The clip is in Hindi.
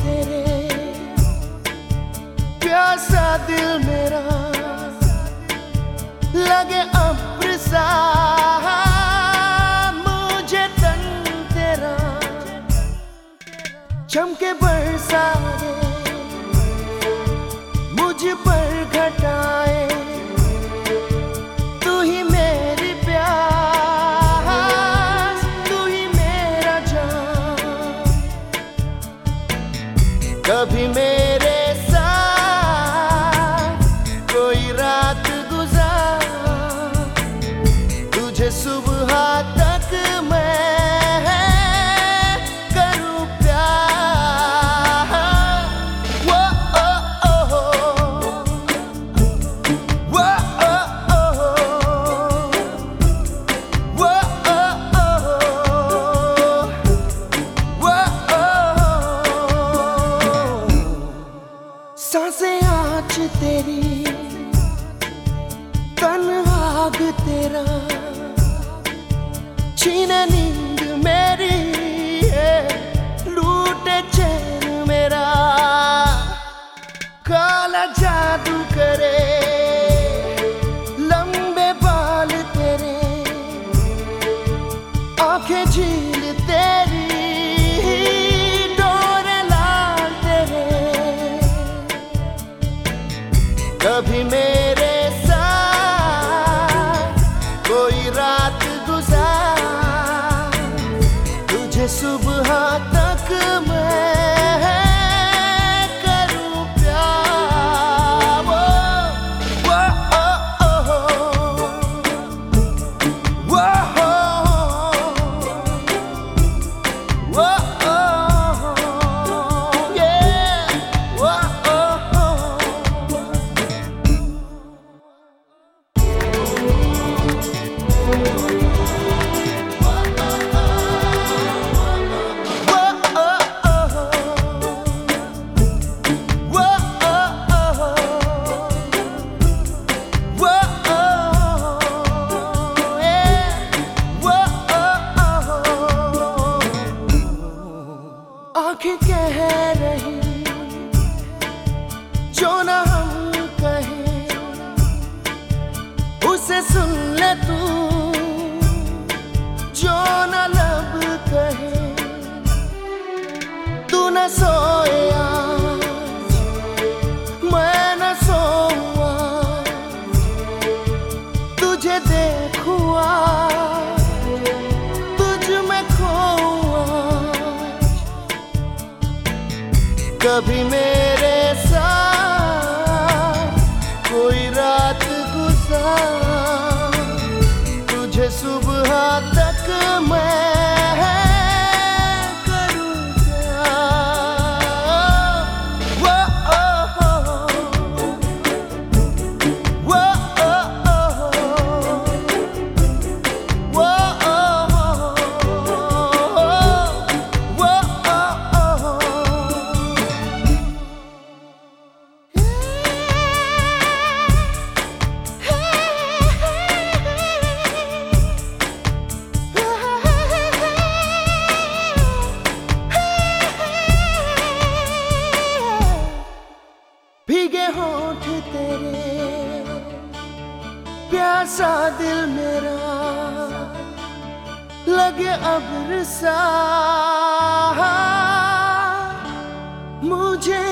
तेरे। प्यासा दिल मेरा। लगे अब्र सा। मुझे तन तेरा। चमके बरसा मुझ पर कभी मेरे साँसें आज तेरी तन आग तेरा। छीन नींद मेरी लूट चैन मेरा। काला जादू करे आँखें कह रही, जो ना हम कहे, उसे सुन ले तू, जो ना लब कहे, तू न सोया कभी मेरे भीगे होंठ तेरे प्यासा दिल मेरा लगे अब्र सा मुझे